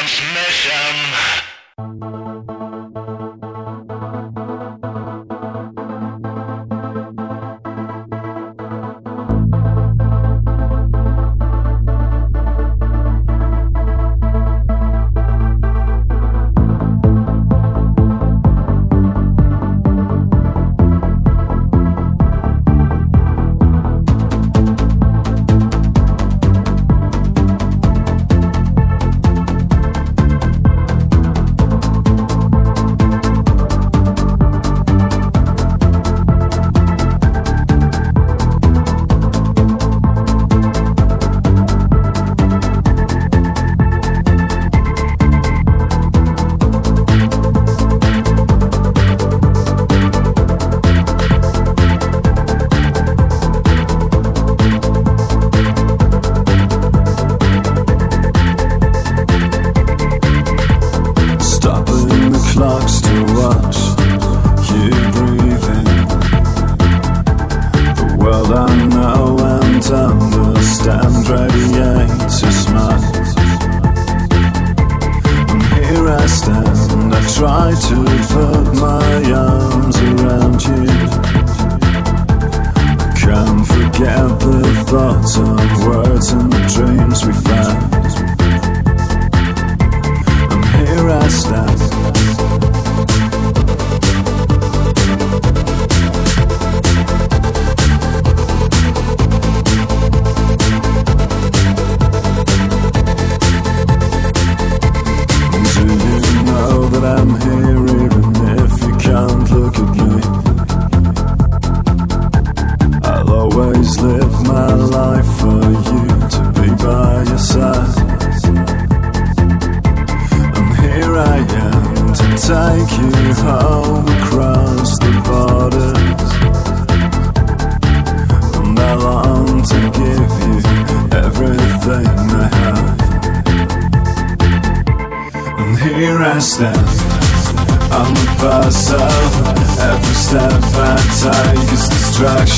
transmission.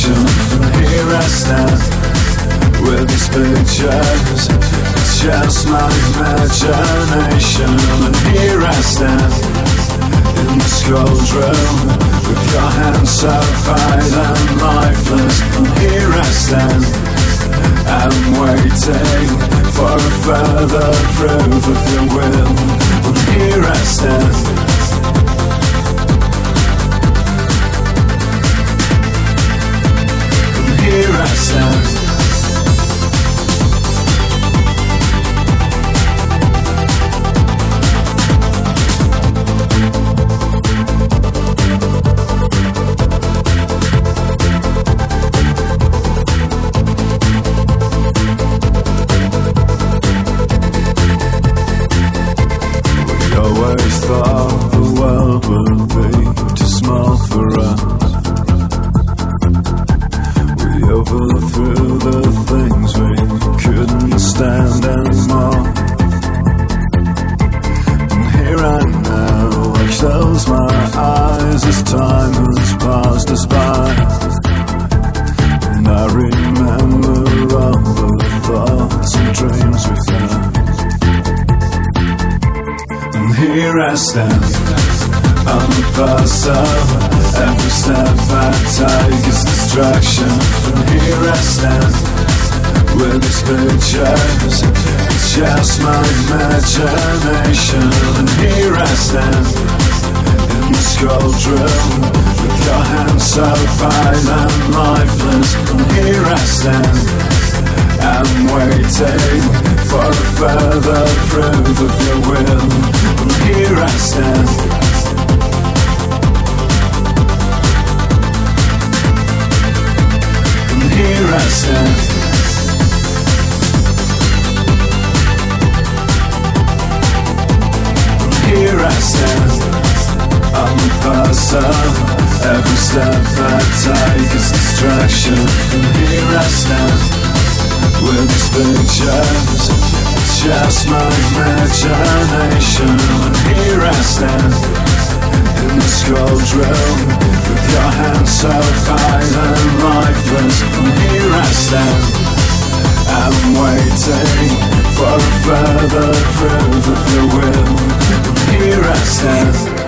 And here I stand with these pictures. It's just my imagination. And here I stand in this cold room with your hands so tied and lifeless. And here I stand. I'm waiting for a further proof of your will. And here I stand. And stand in this cold room with your hands so fine and lifeless. And here I stand. I'm waiting for further proof of your will. And here I stand. And here I stand. Here I stand. I'm person. Every step I take is distraction. Here I stand with these pictures. Just my imagination. Here I stand in this cold room with your hands so and lifeless. Here I stand. I'm waiting for a further proof of your will. Here I stand.